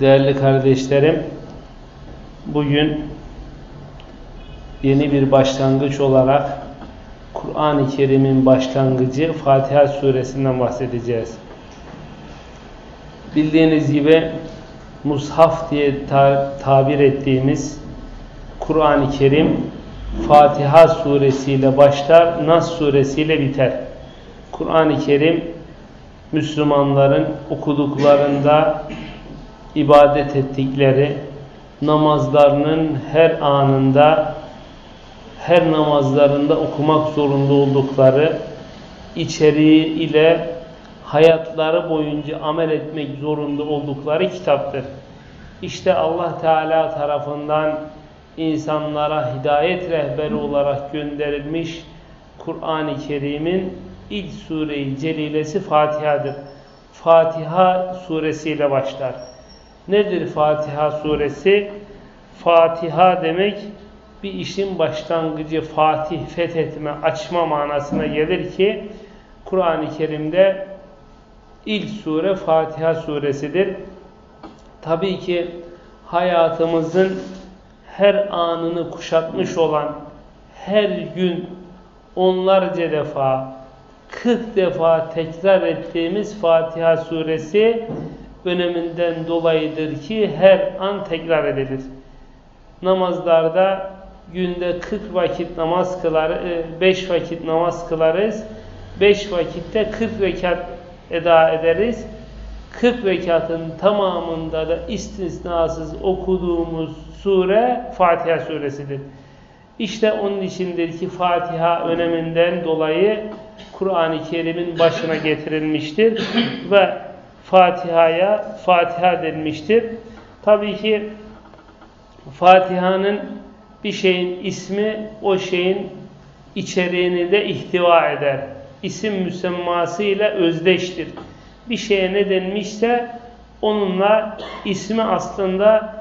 Değerli kardeşlerim, bugün yeni bir başlangıç olarak Kur'an-ı Kerim'in başlangıcı Fatiha suresinden bahsedeceğiz. Bildiğiniz gibi Mushaf diye ta tabir ettiğimiz Kur'an-ı Kerim Fatiha suresiyle başlar, Nas suresiyle biter. Kur'an-ı Kerim Müslümanların okuduklarında ibadet ettikleri, namazlarının her anında, her namazlarında okumak zorunda oldukları, içeriği ile hayatları boyunca amel etmek zorunda oldukları kitaptır. İşte Allah Teala tarafından insanlara hidayet rehberi olarak gönderilmiş Kur'an-ı Kerim'in ilk sure-i celilesi Fatiha'dır. Fatiha suresiyle başlar. Nedir Fatiha suresi? Fatiha demek bir işin başlangıcı, fatih, fethetme, açma manasına gelir ki Kur'an-ı Kerim'de ilk sure Fatiha suresidir. Tabii ki hayatımızın her anını kuşatmış olan her gün onlarca defa 40 defa tekrar ettiğimiz Fatiha suresi öneminden dolayıdır ki her an tekrar edilir. Namazlarda günde 40 vakit namaz kılar, 5 vakit namaz kılarız. 5 vakitte 40 rekat eda ederiz. 40 rekatın tamamında da istisnasız okuduğumuz sure Fatiha suresidir. İşte onun içindir ki Fatiha öneminden dolayı Kur'an-ı Kerim'in başına getirilmiştir ve Fatiha'ya Fatiha denmiştir. Tabii ki Fatiha'nın bir şeyin ismi o şeyin içeriğini de ihtiva eder. İsim müsemması ile özdeştir. Bir şeye ne denmişse onunla ismi aslında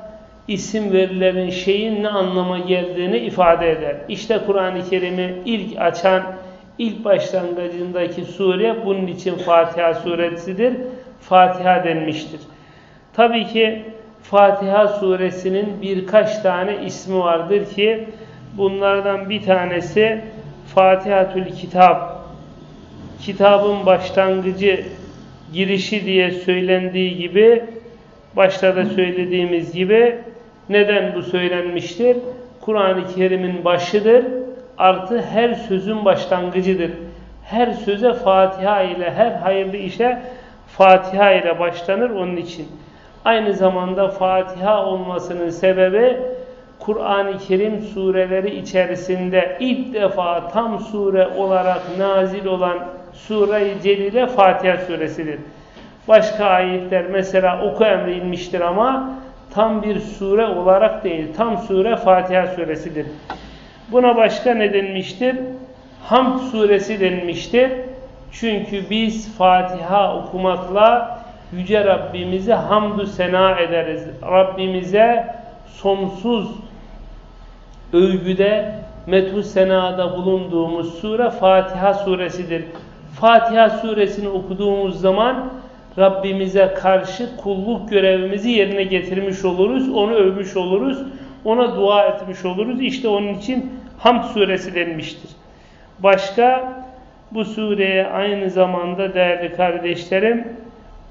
isim verilen şeyin ne anlama geldiğini ifade eder. İşte Kur'an-ı Kerim'i ilk açan ilk başlangıcındaki sure bunun için Fatiha suresidir. Fatiha denmiştir. Tabii ki Fatiha suresinin birkaç tane ismi vardır ki bunlardan bir tanesi Fatihatül Kitap kitabın başlangıcı girişi diye söylendiği gibi başta da söylediğimiz gibi neden bu söylenmiştir? Kur'an-ı Kerim'in başıdır artı her sözün başlangıcıdır. Her söze Fatiha ile, her hayırlı işe Fatiha ile başlanır onun için. Aynı zamanda Fatiha olmasının sebebi Kur'an-ı Kerim sureleri içerisinde ilk defa tam sure olarak nazil olan Sure-i Celile Fatiha suresidir. Başka ayetler mesela oku emri inmiştir ama tam bir sure olarak değil. Tam sure Fatiha suresidir. Buna başka ne denmiştir? Hamd suresi denmiştir. Çünkü biz Fatiha okumakla Yüce Rabbimize hamdü sena ederiz. Rabbimize sonsuz övgüde, methu senada bulunduğumuz sure Fatiha suresidir. Fatiha suresini okuduğumuz zaman Rabbimize karşı kulluk görevimizi yerine getirmiş oluruz, onu övmüş oluruz ona dua etmiş oluruz. İşte onun için Hamd suresi denmiştir. Başka bu sureye aynı zamanda değerli kardeşlerim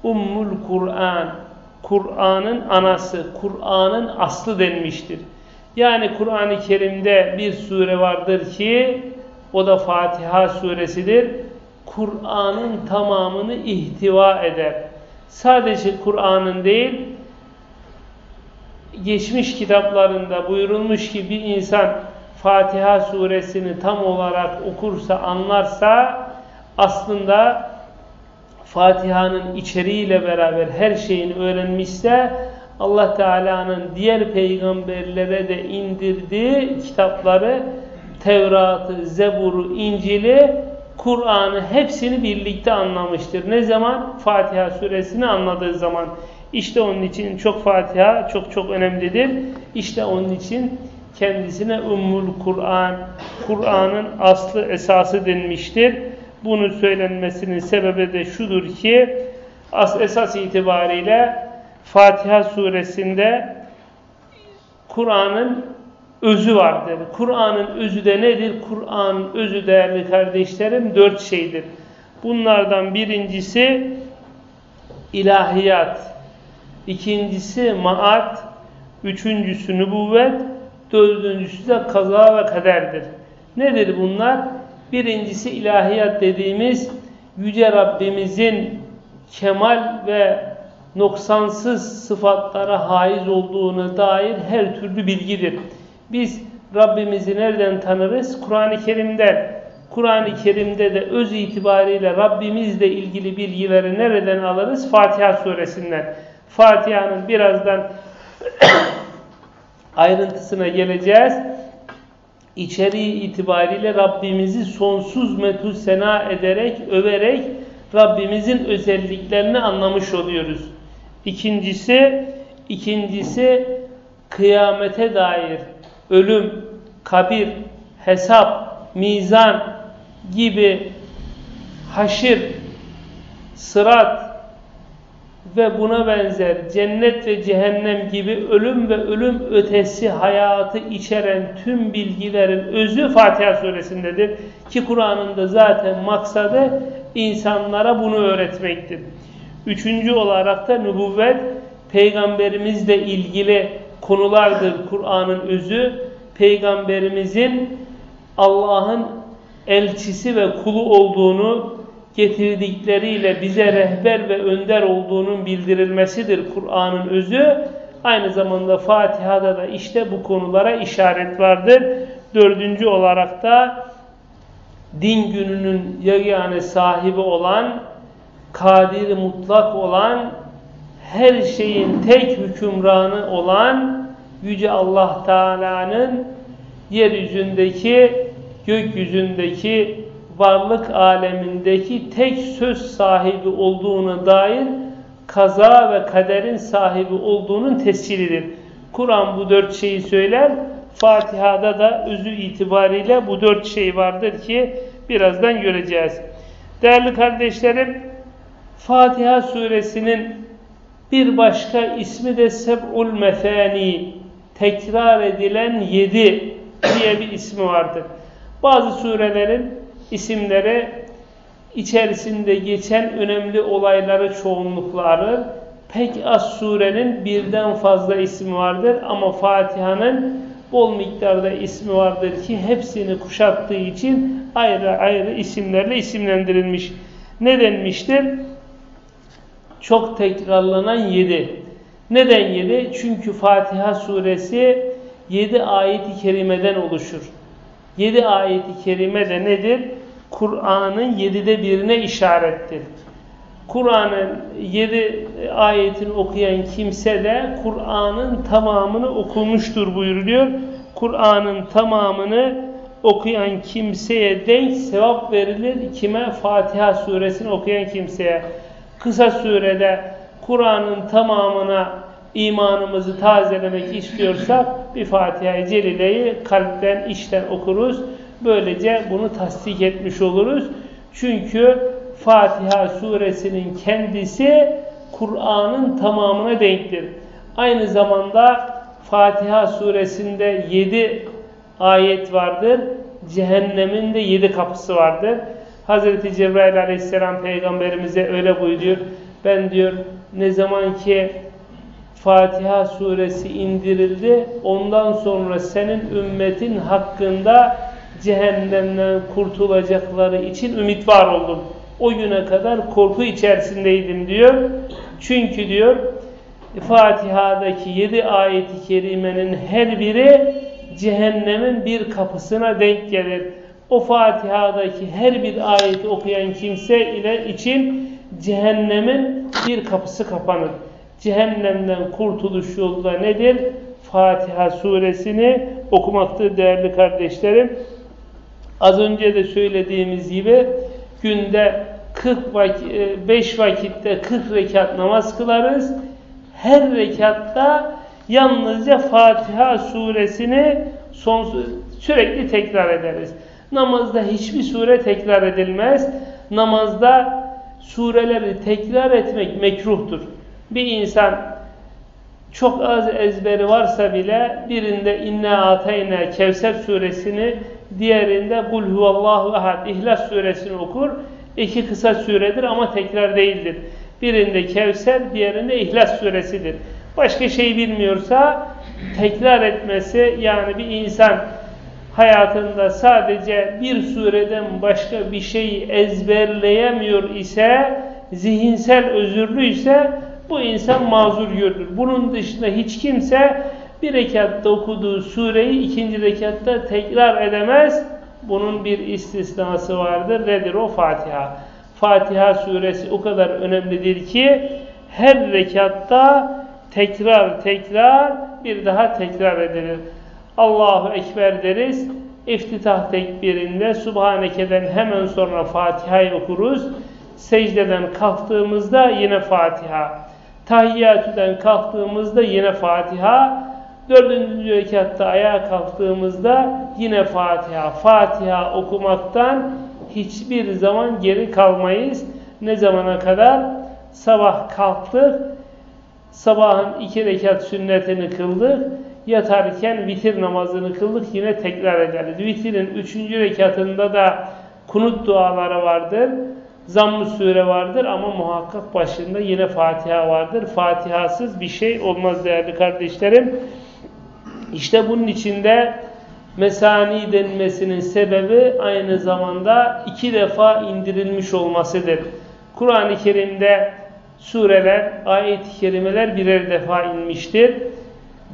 Ummul Kur'an Kur'an'ın anası, Kur'an'ın aslı denmiştir. Yani Kur'an-ı Kerim'de bir sure vardır ki o da Fatiha suresidir. Kur'an'ın tamamını ihtiva eder. Sadece Kur'an'ın değil, geçmiş kitaplarında buyurulmuş ki bir insan Fatiha suresini tam olarak okursa, anlarsa aslında Fatiha'nın içeriğiyle beraber her şeyini öğrenmişse Allah Teala'nın diğer peygamberlere de indirdiği kitapları Tevrat'ı, Zebur'u, İncil'i, Kur'an'ı hepsini birlikte anlamıştır. Ne zaman? Fatiha suresini anladığı zaman. İşte onun için çok Fatiha çok çok önemlidir. İşte onun için kendisine Ümmül Kur'an, Kur'an'ın aslı esası denmiştir. Bunu söylenmesinin sebebi de şudur ki as esas itibariyle Fatiha suresinde Kur'an'ın özü vardır. Kur'an'ın özü de nedir? Kur'an'ın özü değerli kardeşlerim dört şeydir. Bunlardan birincisi ilahiyat, ikincisi maat, üçüncüsü nübüvvet, dördüncüsü de kaza ve kaderdir. Nedir bunlar? Birincisi ilahiyat dediğimiz Yüce Rabbimizin kemal ve noksansız sıfatlara haiz olduğuna dair her türlü bilgidir. Biz Rabbimizi nereden tanırız? Kur'an-ı Kerim'den. Kur'an-ı Kerim'de de öz itibariyle Rabbimizle ilgili bilgileri nereden alırız? Fatiha suresinden. Fatiha'nın birazdan ayrıntısına geleceğiz. İçeriği itibariyle Rabbimizi sonsuz metu sena ederek, överek Rabbimizin özelliklerini anlamış oluyoruz. İkincisi, ikincisi kıyamete dair ölüm, kabir, hesap, mizan gibi haşir, sırat ve buna benzer cennet ve cehennem gibi ölüm ve ölüm ötesi hayatı içeren tüm bilgilerin özü Fatiha suresindedir. Ki Kur'an'ın da zaten maksadı insanlara bunu öğretmektir. Üçüncü olarak da nübüvvet peygamberimizle ilgili konulardır Kur'an'ın özü. Peygamberimizin Allah'ın elçisi ve kulu olduğunu getirdikleriyle bize rehber ve önder olduğunun bildirilmesidir Kur'an'ın özü. Aynı zamanda Fatiha'da da işte bu konulara işaret vardır. Dördüncü olarak da din gününün yegane sahibi olan, kadir mutlak olan, her şeyin tek hükümranı olan Yüce Allah Teala'nın yeryüzündeki, gökyüzündeki, varlık alemindeki tek söz sahibi olduğuna dair kaza ve kaderin sahibi olduğunun tescilidir. Kur'an bu dört şeyi söyler. Fatiha'da da özü itibariyle bu dört şey vardır ki birazdan göreceğiz. Değerli kardeşlerim, Fatiha suresinin bir başka ismi de Seb'ul Mefani, tekrar edilen yedi diye bir ismi vardır. Bazı surelerin isimleri içerisinde geçen önemli olayları çoğunlukla alır. Pek az surenin birden fazla ismi vardır ama Fatiha'nın bol miktarda ismi vardır ki hepsini kuşattığı için ayrı ayrı isimlerle isimlendirilmiş. Ne denmiştir? Çok tekrarlanan yedi. Neden yedi? Çünkü Fatiha suresi yedi ayet-i kerimeden oluşur. Yedi ayet-i kerime de nedir? Kur'an'ın yedide birine işarettir. Kur'an'ın yedi ayetini okuyan kimse de Kur'an'ın tamamını okumuştur buyuruluyor. Kur'an'ın tamamını okuyan kimseye denk sevap verilir. Kime? Fatiha suresini okuyan kimseye. Kısa sürede Kur'an'ın tamamına imanımızı tazelemek istiyorsak bir Fatiha-i Celile'yi kalpten, içten okuruz. Böylece bunu tasdik etmiş oluruz. Çünkü Fatiha suresinin kendisi Kur'an'ın tamamına denktir. Aynı zamanda Fatiha suresinde 7 ayet vardır. Cehennemin de 7 kapısı vardır. Hazreti Cebrail aleyhisselam peygamberimize öyle buyuruyor. Ben diyor ne zaman ki Fatiha suresi indirildi. Ondan sonra senin ümmetin hakkında cehennemden kurtulacakları için ümit var oldum. O güne kadar korku içerisindeydim diyor. Çünkü diyor Fatiha'daki yedi ayeti kerimenin her biri cehennemin bir kapısına denk gelir. O Fatiha'daki her bir ayeti okuyan kimse ile için cehennemin bir kapısı kapanır. Cehennemden kurtuluş yolu da nedir? Fatiha suresini okumaktır değerli kardeşlerim. Az önce de söylediğimiz gibi günde 40 vakit, 5 vakitte 40 rekat namaz kılarız. Her rekatta yalnızca Fatiha suresini sonsuz, sürekli tekrar ederiz. Namazda hiçbir sure tekrar edilmez. Namazda sureleri tekrar etmek mekruhtur. Bir insan çok az ezberi varsa bile birinde inna ateyna Kevser suresini diğerinde kul huvallahu ahad İhlas suresini okur. İki kısa süredir ama tekrar değildir. Birinde Kevser, diğerinde İhlas suresidir. Başka şey bilmiyorsa tekrar etmesi yani bir insan hayatında sadece bir sureden başka bir şeyi ezberleyemiyor ise zihinsel özürlüyse bu insan mazur görülür. Bunun dışında hiç kimse bir rekatta okuduğu sureyi ikinci rekatta tekrar edemez. Bunun bir istisnası vardır. Nedir o? Fatiha. Fatiha suresi o kadar önemlidir ki her rekatta tekrar tekrar bir daha tekrar edilir. Allahu Ekber deriz. İftitah tekbirinde Subhaneke'den hemen sonra Fatiha'yı okuruz. Secdeden kalktığımızda yine Fatiha. Tahiyyatüden kalktığımızda yine Fatiha. Dördüncü rekatta ayağa kalktığımızda yine Fatiha. Fatiha okumaktan hiçbir zaman geri kalmayız. Ne zamana kadar? Sabah kalktık. Sabahın iki rekat sünnetini kıldık. Yatarken vitir namazını kıldık. Yine tekrar ederiz. Vitirin üçüncü rekatında da kunut duaları vardır. Zamm-ı sure vardır ama muhakkak başında yine Fatiha vardır. Fatihasız bir şey olmaz değerli kardeşlerim. İşte bunun içinde mesani denmesinin sebebi aynı zamanda iki defa indirilmiş olmasıdır. Kur'an-ı Kerim'de sureler, ayet-i kerimeler birer defa inmiştir.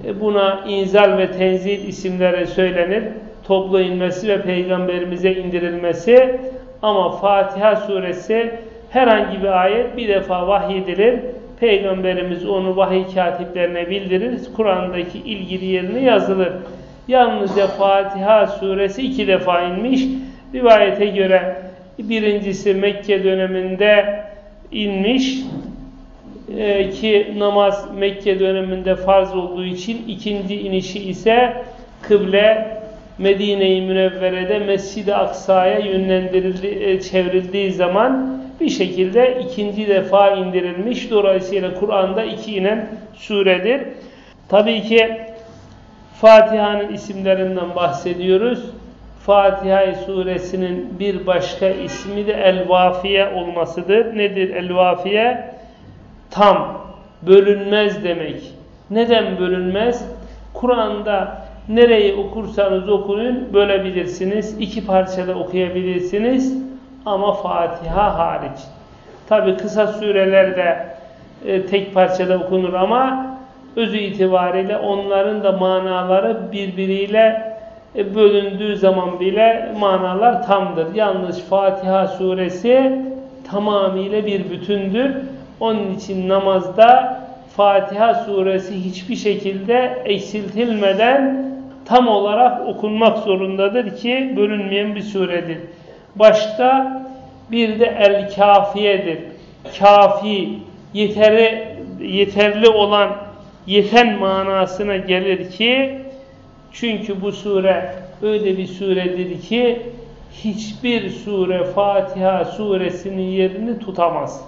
E, buna inzal ve tenzil isimleri söylenir. Toplu inmesi ve peygamberimize indirilmesi ama Fatiha suresi herhangi bir ayet bir defa vahyedilir. Peygamberimiz onu vahiy katiplerine bildirir. Kur'an'daki ilgili yerine yazılır. Yalnızca Fatiha suresi iki defa inmiş. Rivayete göre birincisi Mekke döneminde inmiş ee, ki namaz Mekke döneminde farz olduğu için ikinci inişi ise kıble Medine-i Münevvere'de Mescid-i Aksa'ya yönlendirildi, e, çevrildiği zaman bir şekilde ikinci defa indirilmiş. Dolayısıyla Kur'an'da iki inen suredir. Tabii ki Fatiha'nın isimlerinden bahsediyoruz. Fatiha suresinin bir başka ismi de El-Vafiye olmasıdır. Nedir El-Vafiye? Tam, bölünmez demek. Neden bölünmez? Kur'an'da nereyi okursanız okuyun bölebilirsiniz. İki parçada okuyabilirsiniz. Ama Fatiha hariç. Tabi kısa sürelerde e, tek parçada okunur ama özü itibariyle onların da manaları birbiriyle e, bölündüğü zaman bile manalar tamdır. Yalnız Fatiha suresi tamamıyla bir bütündür. Onun için namazda Fatiha suresi hiçbir şekilde eksiltilmeden tam olarak okunmak zorundadır ki bölünmeyen bir suredir. Başta bir de el-kafiyedir. Kafi, yeteri, yeterli olan, yeten manasına gelir ki çünkü bu sure öyle bir suredir ki hiçbir sure Fatiha suresinin yerini tutamaz.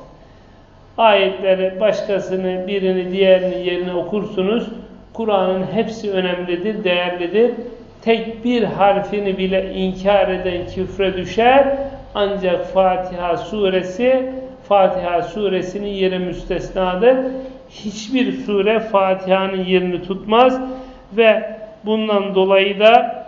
Ayetleri başkasını, birini, diğerini yerine okursunuz. Kur'an'ın hepsi önemlidir, değerlidir. Tek bir harfini bile inkar eden küfre düşer. Ancak Fatiha suresi, Fatiha suresinin yeri müstesnadır. Hiçbir sure Fatiha'nın yerini tutmaz ve bundan dolayı da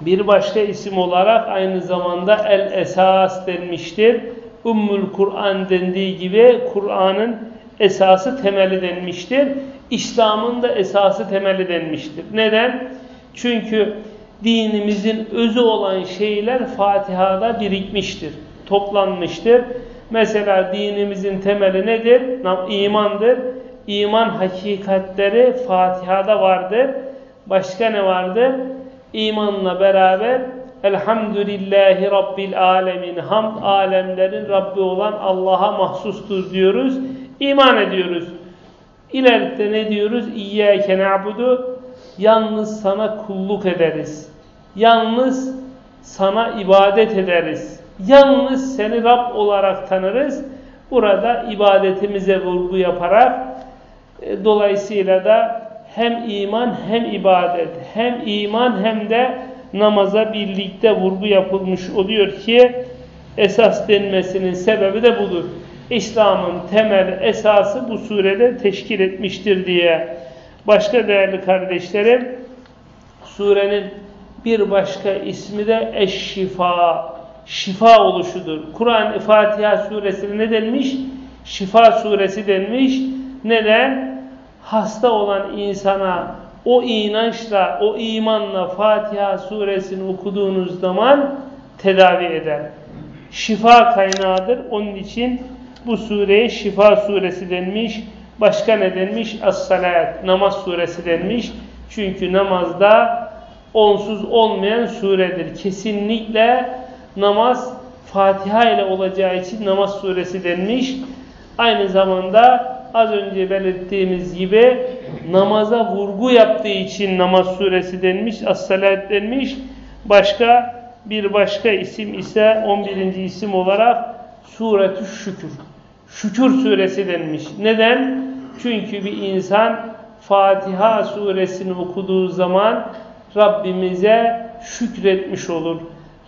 bir başka isim olarak aynı zamanda El-Esas denmiştir. Ummul Kur'an dendiği gibi Kur'an'ın esası temeli denmiştir. İslam'ın da esası temeli denmiştir. Neden? Çünkü dinimizin özü olan şeyler Fatiha'da birikmiştir, toplanmıştır. Mesela dinimizin temeli nedir? İmandır. İman hakikatleri Fatiha'da vardır. Başka ne vardır? İmanla beraber Elhamdülillahi Rabbil Alemin. Hamd alemlerin Rabbi olan Allah'a mahsustur diyoruz. İman ediyoruz. İleride ne diyoruz? İyyâke na'budu. Yalnız sana kulluk ederiz. Yalnız sana ibadet ederiz. Yalnız seni Rab olarak tanırız. Burada ibadetimize vurgu yaparak e, dolayısıyla da hem iman hem ibadet hem iman hem de namaza birlikte vurgu yapılmış oluyor ki esas denmesinin sebebi de budur. İslam'ın temel esası bu surede teşkil etmiştir diye. Başka değerli kardeşlerim, surenin bir başka ismi de Eşşifa, şifa oluşudur. Kur'an Fatiha suresi ne denmiş? Şifa suresi denmiş. Neden? Hasta olan insana o inançla, o imanla Fatiha suresini okuduğunuz zaman tedavi eder. Şifa kaynağıdır. Onun için bu sureye şifa suresi denmiş. Başka ne denmiş? As-salat, namaz suresi denmiş. Çünkü namazda onsuz olmayan suredir. Kesinlikle namaz Fatiha ile olacağı için namaz suresi denmiş. Aynı zamanda az önce belirttiğimiz gibi namaza vurgu yaptığı için namaz suresi denmiş, as-salat denmiş. Başka bir başka isim ise 11. isim olarak suretü şükür. Şükür suresi denmiş. Neden? Çünkü bir insan Fatiha suresini okuduğu zaman Rabbimize şükretmiş olur.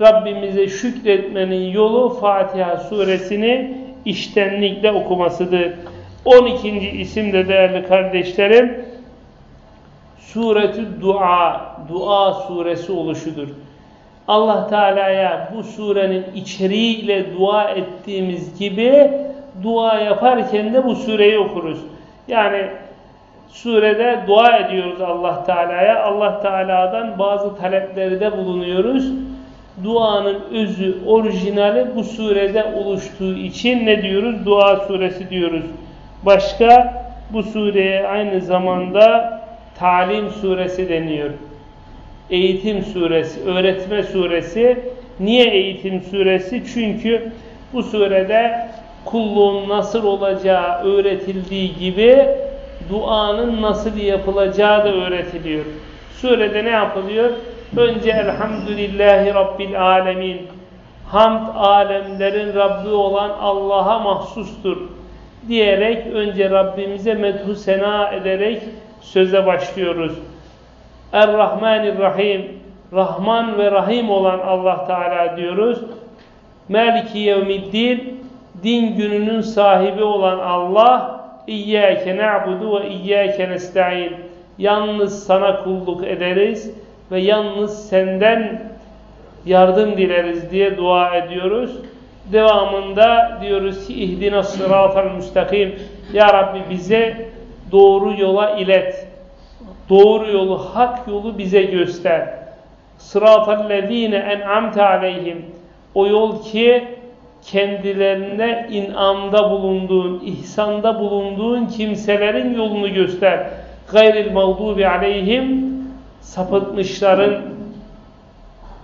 Rabbimize şükretmenin yolu Fatiha suresini iştenlikle okumasıdır. 12. isim de değerli kardeşlerim Suretü Dua, Dua suresi oluşudur. Allah Teala'ya bu surenin içeriğiyle dua ettiğimiz gibi dua yaparken de bu sureyi okuruz. Yani surede dua ediyoruz Allah Teala'ya. Allah Teala'dan bazı talepleri de bulunuyoruz. Duanın özü, orijinali bu surede oluştuğu için ne diyoruz? Dua suresi diyoruz. Başka bu sureye aynı zamanda talim suresi deniyor. Eğitim suresi, öğretme suresi. Niye eğitim suresi? Çünkü bu surede kulluğun nasıl olacağı öğretildiği gibi duanın nasıl yapılacağı da öğretiliyor. Surede ne yapılıyor? Önce Elhamdülillahi Rabbil Alemin. Hamd alemlerin Rabbi olan Allah'a mahsustur diyerek önce Rabbimize medhu sena ederek söze başlıyoruz. Er-Rahmanir-Rahim Rahman ve Rahim olan Allah Teala diyoruz. Meliki yevmiddin din gününün sahibi olan Allah İyyâke na'budu ve iyyâke nesta'in Yalnız sana kulluk ederiz ve yalnız senden yardım dileriz diye dua ediyoruz. Devamında diyoruz ki ihdina sıratal müstakim Ya Rabbi bize doğru yola ilet. Doğru yolu, hak yolu bize göster. Sıratal lezine en'amte aleyhim. O yol ki kendilerine inamda bulunduğun, ihsanda bulunduğun kimselerin yolunu göster. Gayril mağdubi aleyhim sapıtmışların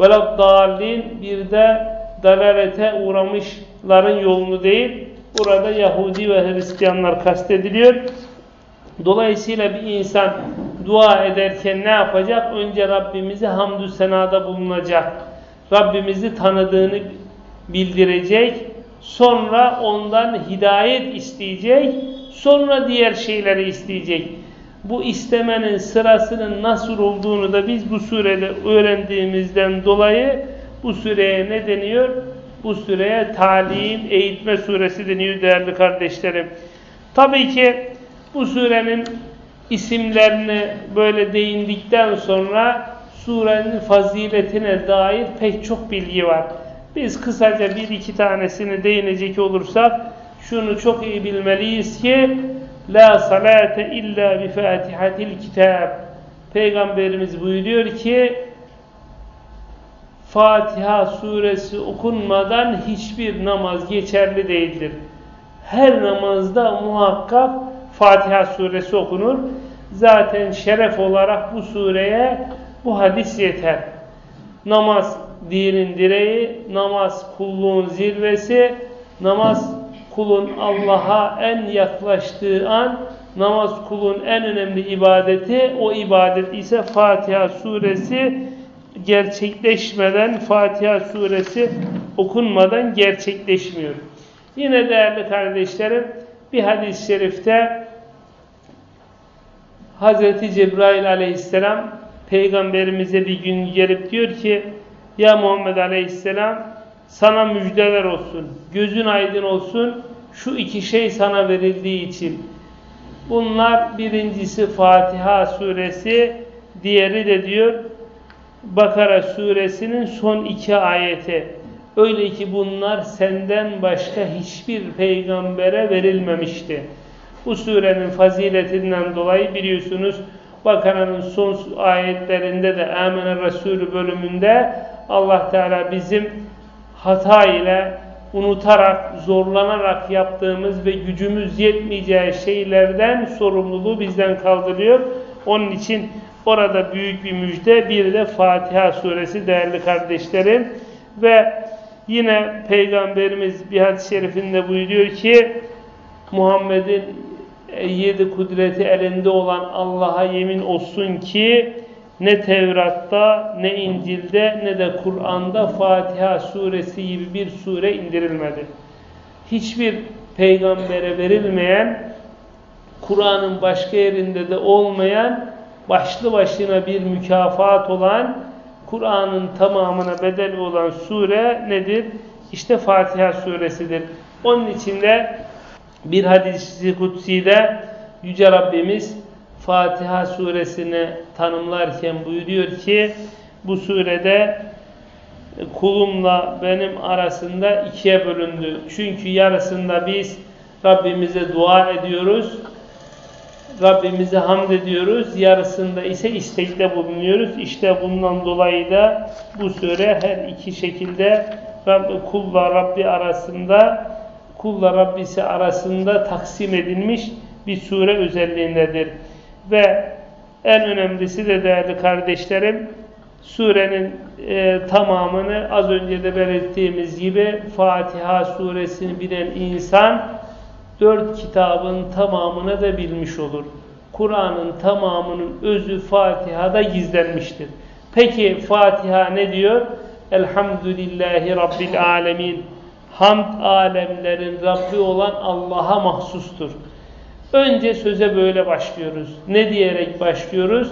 veladdallin bir de dalalete uğramışların yolunu değil, burada Yahudi ve Hristiyanlar kastediliyor. Dolayısıyla bir insan dua ederken ne yapacak? Önce Rabbimizi hamdü senada bulunacak. Rabbimizi tanıdığını bildirecek. Sonra ondan hidayet isteyecek. Sonra diğer şeyleri isteyecek. Bu istemenin sırasının nasıl olduğunu da biz bu surede öğrendiğimizden dolayı bu süreye ne deniyor? Bu süreye talim, eğitme suresi deniyor değerli kardeşlerim. Tabii ki bu surenin isimlerini böyle değindikten sonra surenin faziletine dair pek çok bilgi var. Biz kısaca bir iki tanesini değinecek olursak şunu çok iyi bilmeliyiz ki La salate illa bi fatihatil kitab Peygamberimiz buyuruyor ki Fatiha suresi okunmadan hiçbir namaz geçerli değildir. Her namazda muhakkak Fatiha suresi okunur. Zaten şeref olarak bu sureye bu hadis yeter. Namaz dinin direği, namaz kulluğun zirvesi, namaz kulun Allah'a en yaklaştığı an, namaz kulun en önemli ibadeti, o ibadet ise Fatiha suresi gerçekleşmeden, Fatiha suresi okunmadan gerçekleşmiyor. Yine değerli kardeşlerim, bir hadis-i şerifte Hz. Cebrail aleyhisselam peygamberimize bir gün gelip diyor ki Ya Muhammed aleyhisselam sana müjdeler olsun, gözün aydın olsun şu iki şey sana verildiği için. Bunlar birincisi Fatiha suresi, diğeri de diyor Bakara suresinin son iki ayeti. Öyle ki bunlar senden başka hiçbir peygambere verilmemişti. Bu surenin faziletinden dolayı biliyorsunuz Bakara'nın son ayetlerinde de Âmene Resulü bölümünde Allah Teala bizim hata ile unutarak, zorlanarak yaptığımız ve gücümüz yetmeyeceği şeylerden sorumluluğu bizden kaldırıyor. Onun için orada büyük bir müjde, bir de Fatiha suresi değerli kardeşlerim. Ve yine Peygamberimiz bir hadis-i şerifinde buyuruyor ki Muhammed'in yedi kudreti elinde olan Allah'a yemin olsun ki ne Tevrat'ta, ne İncil'de, ne de Kur'an'da Fatiha suresi gibi bir sure indirilmedi. Hiçbir peygambere verilmeyen, Kur'an'ın başka yerinde de olmayan, başlı başına bir mükafat olan, Kur'an'ın tamamına bedel olan sure nedir? İşte Fatiha suresidir. Onun içinde bir hadis-i kutsi'de Yüce Rabbimiz Fatiha suresini tanımlarken buyuruyor ki bu surede kulumla benim arasında ikiye bölündü. Çünkü yarısında biz Rabbimize dua ediyoruz. Rabbimize hamd ediyoruz. Yarısında ise istekte bulunuyoruz. İşte bundan dolayı da bu sure her iki şekilde Rabbi, kulla Rabbi arasında kulla Rabbisi arasında taksim edilmiş bir sure özelliğindedir. Ve en önemlisi de değerli kardeşlerim, surenin e, tamamını az önce de belirttiğimiz gibi Fatiha suresini bilen insan dört kitabın tamamını da bilmiş olur. Kur'an'ın tamamının özü Fatiha'da gizlenmiştir. Peki Fatiha ne diyor? Elhamdülillahi Rabbil Alemin. Hamd alemlerin Rabbi olan Allah'a mahsustur. Önce söze böyle başlıyoruz. Ne diyerek başlıyoruz?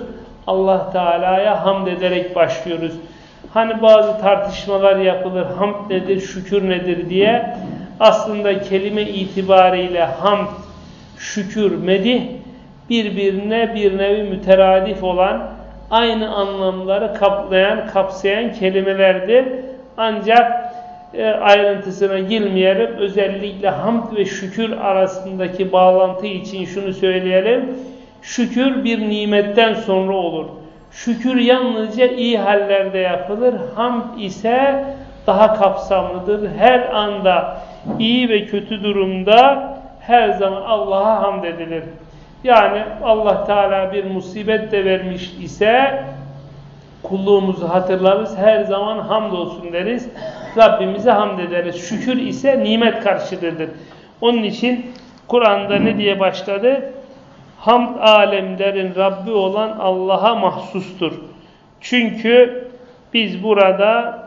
Allah Teala'ya hamd ederek başlıyoruz. Hani bazı tartışmalar yapılır, hamd nedir, şükür nedir diye. Aslında kelime itibariyle hamd, şükür, medih birbirine bir nevi müteradif olan, aynı anlamları kaplayan, kapsayan kelimelerdir. Ancak e, ayrıntısına girmeyelim. Özellikle hamd ve şükür arasındaki bağlantı için şunu söyleyelim. Şükür bir nimetten sonra olur. Şükür yalnızca iyi hallerde yapılır. Hamd ise daha kapsamlıdır. Her anda iyi ve kötü durumda her zaman Allah'a hamd edilir. Yani Allah Teala bir musibet de vermiş ise kulluğumuzu hatırlarız. Her zaman hamdolsun deriz. Rabbimize hamd ederiz. Şükür ise nimet karşılığıdır. Onun için Kur'an'da ne diye başladı? Hamd alemlerin Rabbi olan Allah'a mahsustur. Çünkü biz burada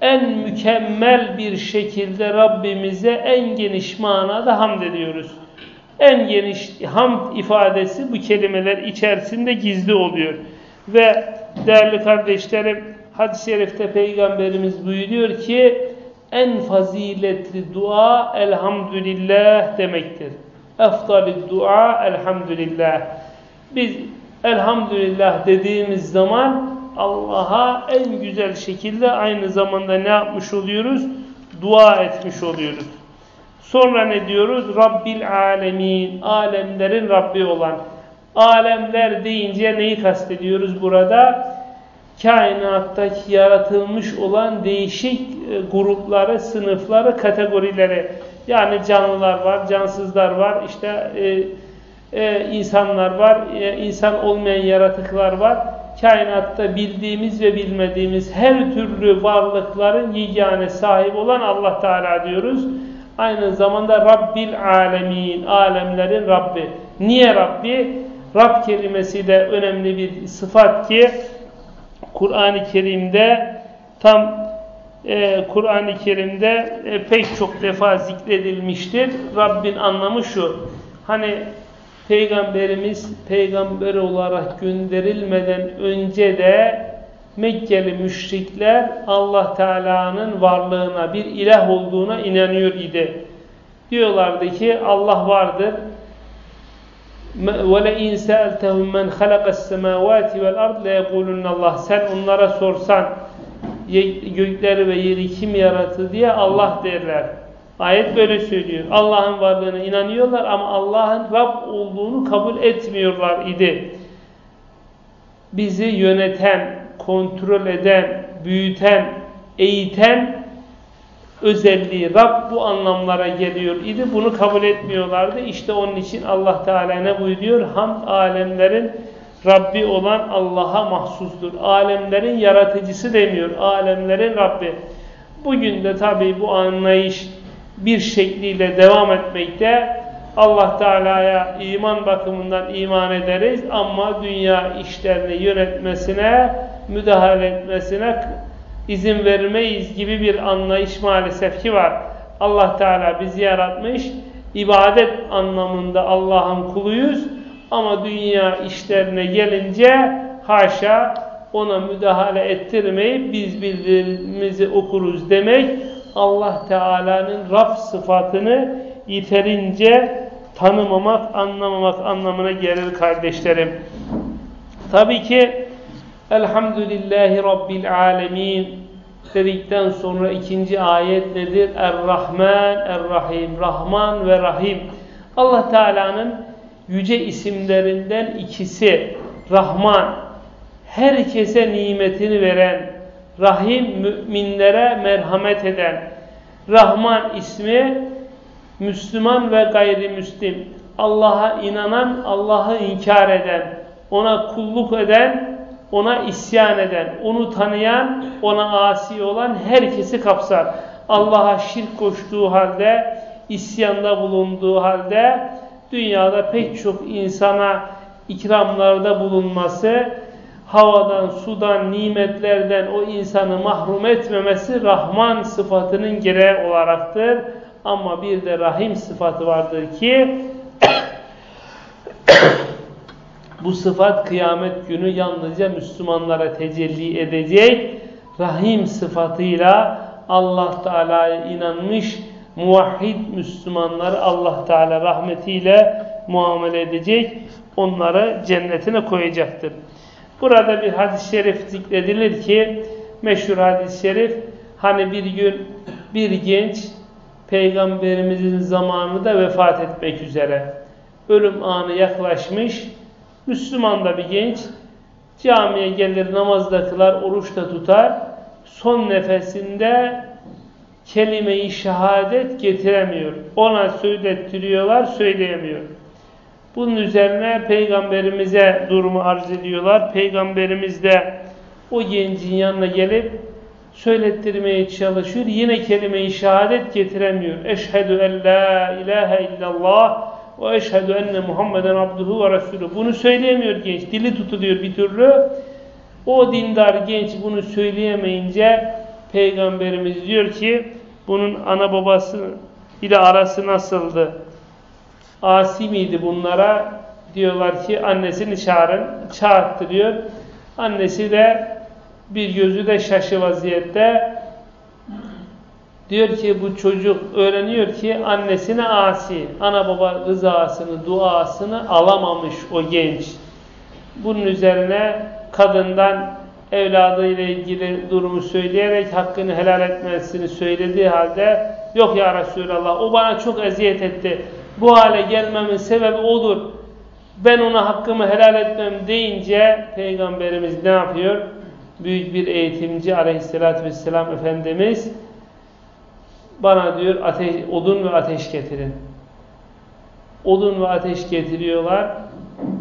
en mükemmel bir şekilde Rabbimize en geniş manada hamd ediyoruz. En geniş hamd ifadesi bu kelimeler içerisinde gizli oluyor. Ve değerli kardeşlerim hadis-i şerifte Peygamberimiz buyuruyor ki en faziletli dua elhamdülillah demektir. Efdali dua elhamdülillah. Biz elhamdülillah dediğimiz zaman Allah'a en güzel şekilde aynı zamanda ne yapmış oluyoruz? Dua etmiş oluyoruz. Sonra ne diyoruz? Rabbil alemin. Alemlerin Rabbi olan. Alemler deyince neyi kastediyoruz burada? kainattaki yaratılmış olan değişik e, grupları, sınıfları, kategorileri yani canlılar var, cansızlar var, işte e, e, insanlar var, e, insan olmayan yaratıklar var. Kainatta bildiğimiz ve bilmediğimiz her türlü varlıkların yegane sahip olan Allah Teala diyoruz. Aynı zamanda Rabbil Alemin, alemlerin Rabbi. Niye Rabbi? Rab kelimesi de önemli bir sıfat ki Kur'an-ı Kerim'de tam e, Kur'an-ı Kerim'de e, pek çok defa zikredilmiştir. Rabbin anlamı şu. Hani Peygamberimiz peygamber olarak gönderilmeden önce de Mekkeli müşrikler Allah Teala'nın varlığına, bir ilah olduğuna inanıyor idi. Diyorlardı ki Allah vardır. وَلَاِنْ سَأَلْتَهُمْ مَنْ خَلَقَ السَّمَاوَاتِ وَالْاَرْضِ لَيَقُولُنَّ Allah Sen onlara sorsan gökleri ve yeri kim yarattı diye Allah derler. Ayet böyle söylüyor. Allah'ın varlığına inanıyorlar ama Allah'ın Rab olduğunu kabul etmiyorlar idi. Bizi yöneten, kontrol eden, büyüten, eğiten özelliği Rab bu anlamlara geliyor idi. Bunu kabul etmiyorlardı. İşte onun için Allah Teala ne buyuruyor? Hamd alemlerin Rabbi olan Allah'a mahsustur. Alemlerin yaratıcısı demiyor. Alemlerin Rabbi. Bugün de tabii bu anlayış bir şekliyle devam etmekte. Allah Teala'ya iman bakımından iman ederiz ama dünya işlerini yönetmesine, müdahale etmesine izin vermeyiz gibi bir anlayış maalesef ki var. Allah Teala bizi yaratmış, ibadet anlamında Allah'ın kuluyuz ama dünya işlerine gelince haşa ona müdahale ettirmeyip biz bildiğimizi okuruz demek Allah Teala'nın Rab sıfatını yeterince tanımamak, anlamamak anlamına gelir kardeşlerim. Tabii ki Elhamdülillahi Rabbil Alemin dedikten sonra ikinci ayet nedir? Er-Rahman, Er-Rahim. Rahman ve Rahim. Allah Teala'nın yüce isimlerinden ikisi Rahman, herkese nimetini veren, Rahim müminlere merhamet eden. Rahman ismi Müslüman ve gayrimüslim. Allah'a inanan, Allah'ı inkar eden, ona kulluk eden, ona isyan eden, onu tanıyan, ona asi olan herkesi kapsar. Allah'a şirk koştuğu halde, isyanda bulunduğu halde, dünyada pek çok insana ikramlarda bulunması, havadan, sudan, nimetlerden o insanı mahrum etmemesi Rahman sıfatının gereği olaraktır. Ama bir de Rahim sıfatı vardır ki bu sıfat kıyamet günü yalnızca Müslümanlara tecelli edecek. Rahim sıfatıyla Allah Teala'ya inanmış muvahhid Müslümanları Allah Teala rahmetiyle muamele edecek. Onları cennetine koyacaktır. Burada bir hadis-i şerif zikredilir ki meşhur hadis-i şerif hani bir gün bir genç peygamberimizin zamanında vefat etmek üzere ölüm anı yaklaşmış Müslüman da bir genç camiye gelir namazda kılar oruç da tutar son nefesinde kelime-i şehadet getiremiyor ona söylettiriyorlar söyleyemiyor bunun üzerine peygamberimize durumu arz ediyorlar. Peygamberimiz de o gencin yanına gelip söylettirmeye çalışıyor. Yine kelime-i şehadet getiremiyor. Eşhedü en la ilahe illallah ve eşhedü enne Muhammeden abduhu ve resulü. Bunu söyleyemiyor genç. Dili tutuluyor bir türlü. O dindar genç bunu söyleyemeyince Peygamberimiz diyor ki bunun ana babası ile arası nasıldı? asi miydi bunlara? Diyorlar ki annesini çağırın. Çağırttırıyor. Annesi de bir gözü de şaşı vaziyette. Diyor ki bu çocuk öğreniyor ki annesine asi, ana baba rızasını, duasını alamamış o genç. Bunun üzerine kadından evladıyla ilgili durumu söyleyerek hakkını helal etmesini söylediği halde yok ya Resulallah o bana çok eziyet etti bu hale gelmemin sebebi odur. Ben ona hakkımı helal etmem deyince Peygamberimiz ne yapıyor? büyük bir eğitimci aleyhissalatü vesselam Efendimiz bana diyor ateş, odun ve ateş getirin. Odun ve ateş getiriyorlar.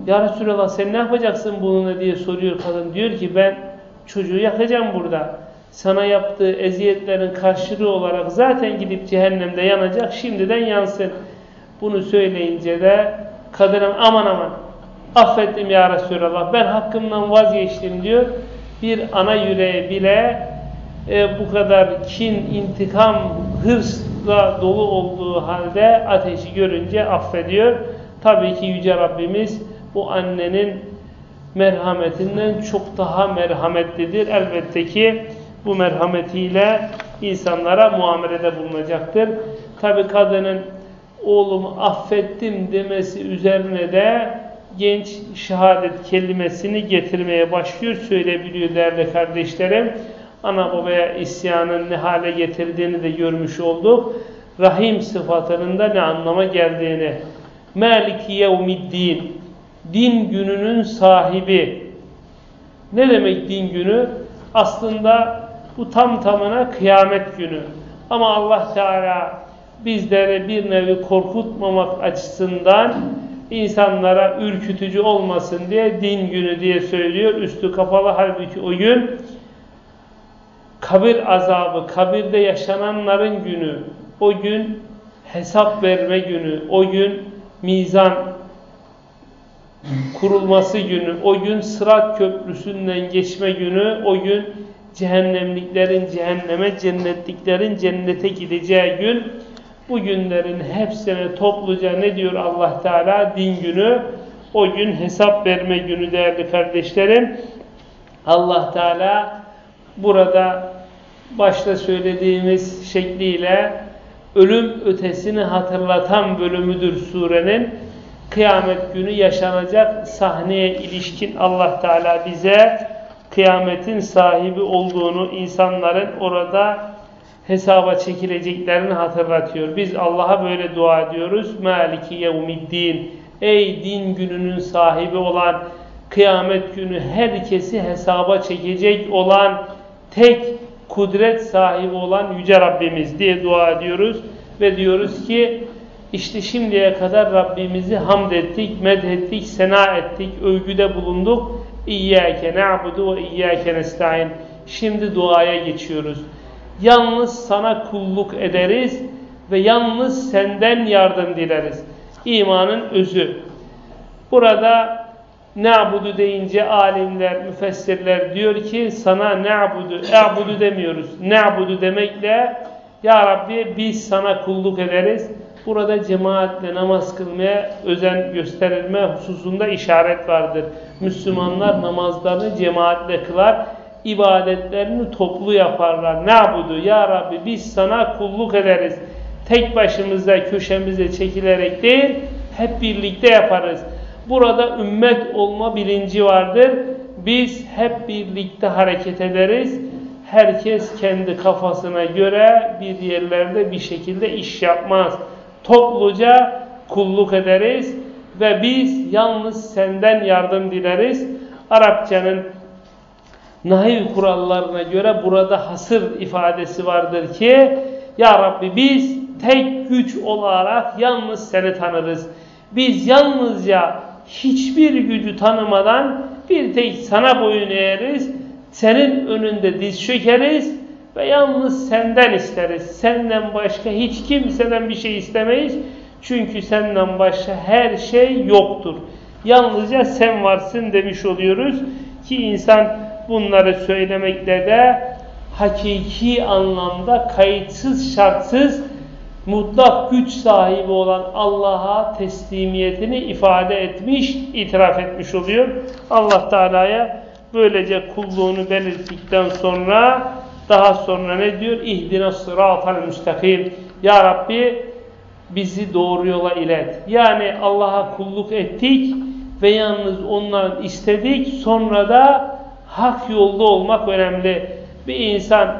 Ya Resulallah sen ne yapacaksın bununla diye soruyor kadın. Diyor ki ben çocuğu yakacağım burada. Sana yaptığı eziyetlerin karşılığı olarak zaten gidip cehennemde yanacak. Şimdiden yansın. Bunu söyleyince de kadına aman aman affettim ya Resulallah ben hakkımdan vazgeçtim diyor. Bir ana yüreğe bile e, bu kadar kin, intikam, hırsla dolu olduğu halde ateşi görünce affediyor. Tabii ki Yüce Rabbimiz bu annenin merhametinden çok daha merhametlidir. Elbette ki bu merhametiyle insanlara muamelede bulunacaktır. Tabii kadının oğlumu affettim demesi üzerine de genç şehadet kelimesini getirmeye başlıyor, söyleyebiliyor değerli kardeşlerim. Ana babaya isyanın ne hale getirdiğini de görmüş olduk. Rahim sıfatının da ne anlama geldiğini. Maliki yevmiddin. Din gününün sahibi. Ne demek din günü? Aslında bu tam tamına kıyamet günü. Ama Allah Teala bizlere bir nevi korkutmamak açısından insanlara ürkütücü olmasın diye din günü diye söylüyor. Üstü kapalı halbuki o gün kabir azabı, kabirde yaşananların günü, o gün hesap verme günü, o gün mizan kurulması günü, o gün sırat köprüsünden geçme günü, o gün cehennemliklerin cehenneme, cennetliklerin cennete gideceği gün, bu günlerin hepsine topluca ne diyor Allah Teala? Din günü, o gün hesap verme günü değerli kardeşlerim. Allah Teala burada başta söylediğimiz şekliyle ölüm ötesini hatırlatan bölümüdür surenin. Kıyamet günü yaşanacak sahneye ilişkin Allah Teala bize kıyametin sahibi olduğunu, insanların orada hesaba çekileceklerini hatırlatıyor. Biz Allah'a böyle dua ediyoruz. Maliki yevmiddin. Ey din gününün sahibi olan, kıyamet günü herkesi hesaba çekecek olan, tek kudret sahibi olan Yüce Rabbimiz diye dua ediyoruz. Ve diyoruz ki, işte şimdiye kadar Rabbimizi hamd ettik, medhettik, sena ettik, övgüde bulunduk. İyyâke na'budu ve iyyâke nesta'in. Şimdi duaya geçiyoruz. Yalnız sana kulluk ederiz ve yalnız senden yardım dileriz. İmanın özü. Burada na'budu deyince alimler, müfessirler diyor ki sana na'budu, e'budu demiyoruz. Na'budu demekle ya Rabbi biz sana kulluk ederiz. Burada cemaatle namaz kılmaya özen gösterilme hususunda işaret vardır. Müslümanlar namazlarını cemaatle kılar ibadetlerini toplu yaparlar. Ne yabudu? Ya Rabbi biz sana kulluk ederiz. Tek başımızda köşemize çekilerek değil, hep birlikte yaparız. Burada ümmet olma bilinci vardır. Biz hep birlikte hareket ederiz. Herkes kendi kafasına göre bir yerlerde bir şekilde iş yapmaz. Topluca kulluk ederiz ve biz yalnız senden yardım dileriz. Arapçanın nahiv kurallarına göre burada hasır ifadesi vardır ki Ya Rabbi biz tek güç olarak yalnız seni tanırız. Biz yalnızca hiçbir gücü tanımadan bir tek sana boyun eğeriz. Senin önünde diz çökeriz ve yalnız senden isteriz. Senden başka hiç kimseden bir şey istemeyiz. Çünkü senden başka her şey yoktur. Yalnızca sen varsın demiş oluyoruz ki insan bunları söylemekle de hakiki anlamda kayıtsız şartsız mutlak güç sahibi olan Allah'a teslimiyetini ifade etmiş, itiraf etmiş oluyor. Allah Teala'ya böylece kulluğunu belirttikten sonra daha sonra ne diyor? İhdina sıratal müstakim. Ya Rabbi bizi doğru yola ilet. Yani Allah'a kulluk ettik ve yalnız ondan istedik. Sonra da hak yolda olmak önemli. Bir insan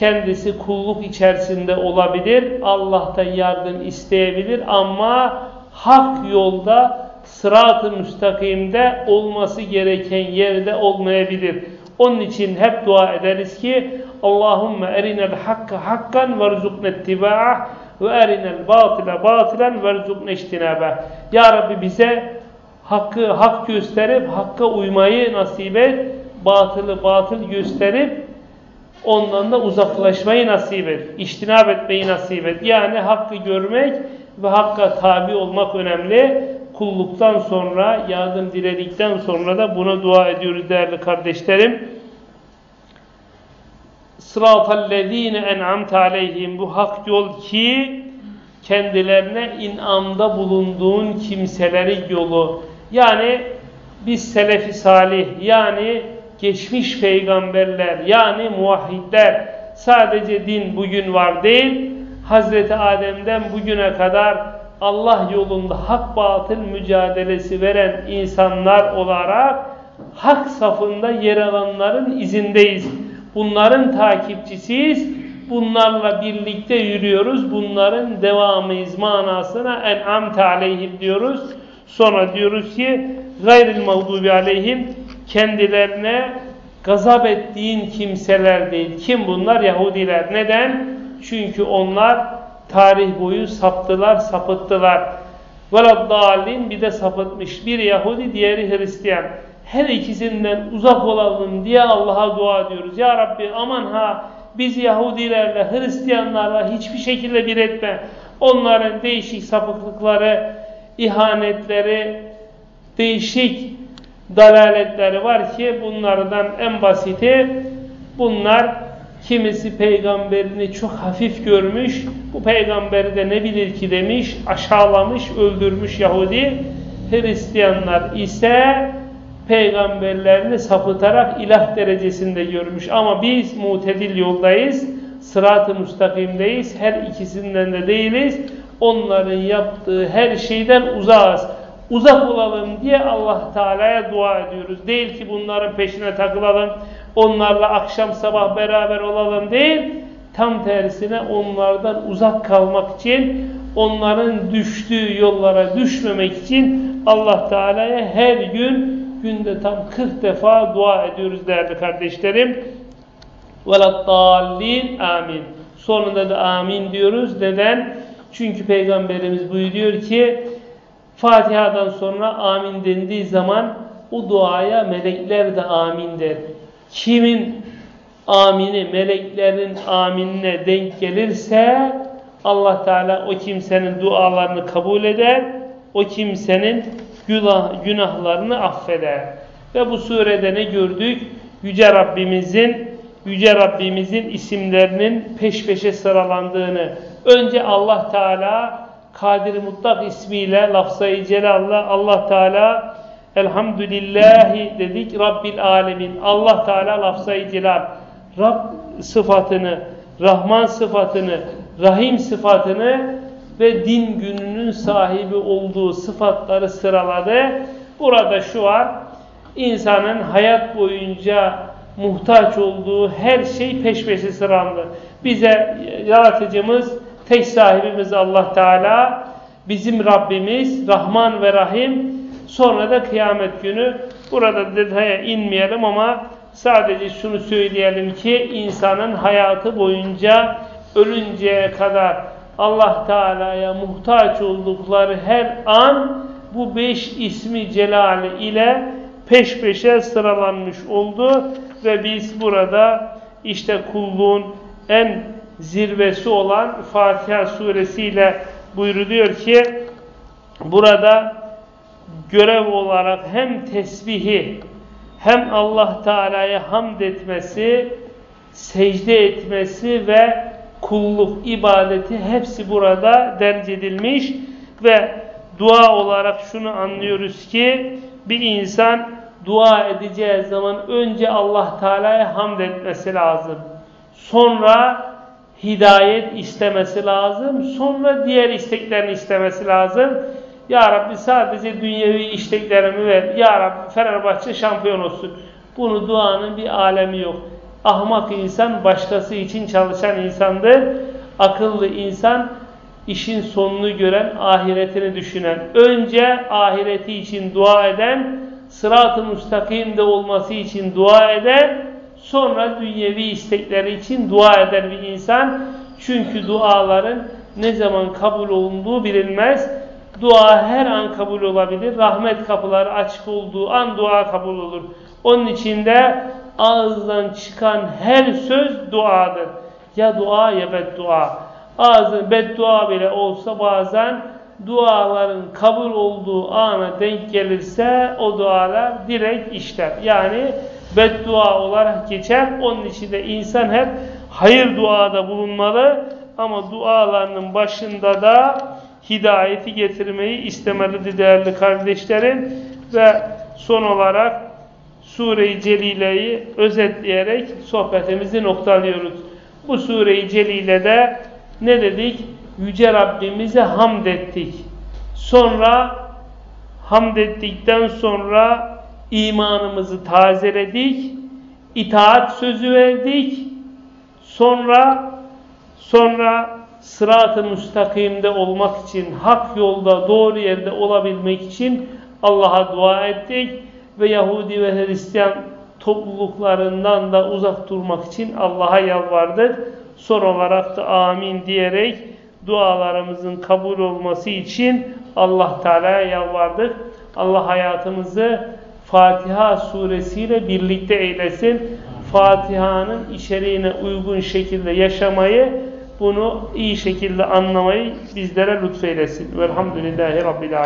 kendisi kulluk içerisinde olabilir, Allah'tan yardım isteyebilir ama hak yolda sırat-ı müstakimde olması gereken yerde olmayabilir. Onun için hep dua ederiz ki Allahümme erinel hakka hakkan verzukne ittiba'ah ve erinel batile batilen verzukne iştinabe. Ya Rabbi bize hakkı hak gösterip hakka uymayı nasip et, batılı batıl gösterip ondan da uzaklaşmayı nasip et, iştinab etmeyi nasip et. Yani hakkı görmek ve hakka tabi olmak önemli. Kulluktan sonra, yardım diledikten sonra da buna dua ediyoruz değerli kardeşlerim. Sıratallezine en'amte aleyhim bu hak yol ki kendilerine inamda bulunduğun kimseleri yolu. Yani biz selefi salih yani geçmiş peygamberler yani muvahhidler sadece din bugün var değil Hazreti Adem'den bugüne kadar Allah yolunda hak batıl mücadelesi veren insanlar olarak hak safında yer alanların izindeyiz. Bunların takipçisiyiz. Bunlarla birlikte yürüyoruz. Bunların devamıyız manasına en'amte aleyhim diyoruz. Sonra diyoruz ki gayril mağdubi aleyhim kendilerine gazap ettiğin kimseler değil. Kim bunlar? Yahudiler. Neden? Çünkü onlar tarih boyu saptılar, sapıttılar. Veladdalin bir de sapıtmış. Bir Yahudi, diğeri Hristiyan. Her ikisinden uzak olalım diye Allah'a dua ediyoruz. Ya Rabbi aman ha biz Yahudilerle, Hristiyanlarla hiçbir şekilde bir etme. Onların değişik sapıklıkları, ihanetleri, değişik dalaletleri var ki bunlardan en basiti bunlar kimisi peygamberini çok hafif görmüş bu peygamberi de ne bilir ki demiş aşağılamış öldürmüş Yahudi. Hristiyanlar ise peygamberlerini sapıtarak ilah derecesinde görmüş. Ama biz mutedil yoldayız sırat-ı müstakimdeyiz her ikisinden de değiliz. Onların yaptığı her şeyden uzağız uzak olalım diye Allah Teala'ya dua ediyoruz. Değil ki bunların peşine takılalım, onlarla akşam sabah beraber olalım değil. Tam tersine onlardan uzak kalmak için, onların düştüğü yollara düşmemek için Allah Teala'ya her gün günde tam 40 defa dua ediyoruz değerli kardeşlerim. وَلَطَّالِّينَ amin. Sonunda da amin diyoruz. Neden? Çünkü Peygamberimiz buyuruyor ki Fatiha'dan sonra amin dendiği zaman o duaya melekler de amin der. Kimin amini meleklerin aminine denk gelirse Allah Teala o kimsenin dualarını kabul eder. O kimsenin günah, günahlarını affeder. Ve bu surede ne gördük? Yüce Rabbimizin Yüce Rabbimizin isimlerinin peş peşe sıralandığını. Önce Allah Teala Kadir Mutlak ismiyle lafzayı celalla Allah Teala elhamdülillahi dedik Rabbil alemin. Allah Teala lafzayı celal Rab sıfatını, Rahman sıfatını, Rahim sıfatını ve din gününün sahibi olduğu sıfatları sıraladı. Burada şu var. insanın hayat boyunca muhtaç olduğu her şey peş peşe sırandı. Bize yaratıcımız Tek sahibimiz Allah Teala, bizim Rabbimiz Rahman ve Rahim. Sonra da kıyamet günü. Burada detaya inmeyelim ama sadece şunu söyleyelim ki insanın hayatı boyunca ölünceye kadar Allah Teala'ya muhtaç oldukları her an bu beş ismi celali ile peş peşe sıralanmış oldu ve biz burada işte kulluğun en zirvesi olan Fatiha suresiyle buyuruluyor ki burada görev olarak hem tesbihi hem Allah Teala'ya hamd etmesi, secde etmesi ve kulluk, ibadeti hepsi burada derc edilmiş ve dua olarak şunu anlıyoruz ki bir insan dua edeceği zaman önce Allah Teala'ya hamd etmesi lazım. Sonra hidayet istemesi lazım. Sonra diğer isteklerini istemesi lazım. Ya Rabbi sadece dünyevi isteklerimi ver. Ya Rabbi Fenerbahçe şampiyon olsun. Bunu duanın bir alemi yok. Ahmak insan başkası için çalışan insandır. Akıllı insan işin sonunu gören, ahiretini düşünen. Önce ahireti için dua eden, sırat-ı müstakimde olması için dua eder, sonra dünyevi istekleri için dua eder bir insan. Çünkü duaların ne zaman kabul olunduğu bilinmez. Dua her an kabul olabilir. Rahmet kapıları açık olduğu an dua kabul olur. Onun için de ağızdan çıkan her söz duadır. Ya dua ya beddua. Ağzın beddua bile olsa bazen duaların kabul olduğu ana denk gelirse o dualar direkt işler. Yani beddua olarak geçer. Onun için de insan hep hayır duada bulunmalı ama dualarının başında da hidayeti getirmeyi istemelidir değerli kardeşlerim. Ve son olarak Sure-i Celile'yi özetleyerek sohbetimizi noktalıyoruz. Bu Sure-i Celile'de ne dedik? Yüce Rabbimize hamd ettik. Sonra hamd ettikten sonra imanımızı tazeledik. itaat sözü verdik. Sonra sonra sırat-ı müstakimde olmak için, hak yolda, doğru yerde olabilmek için Allah'a dua ettik ve Yahudi ve Hristiyan topluluklarından da uzak durmak için Allah'a yalvardık. Son olarak da amin diyerek dualarımızın kabul olması için Allah Teala'ya yalvardık. Allah hayatımızı Fatiha suresiyle birlikte eylesin. Fatiha'nın içeriğine uygun şekilde yaşamayı, bunu iyi şekilde anlamayı bizlere lütfeylesin. Velhamdülillahi Rabbil Alemin.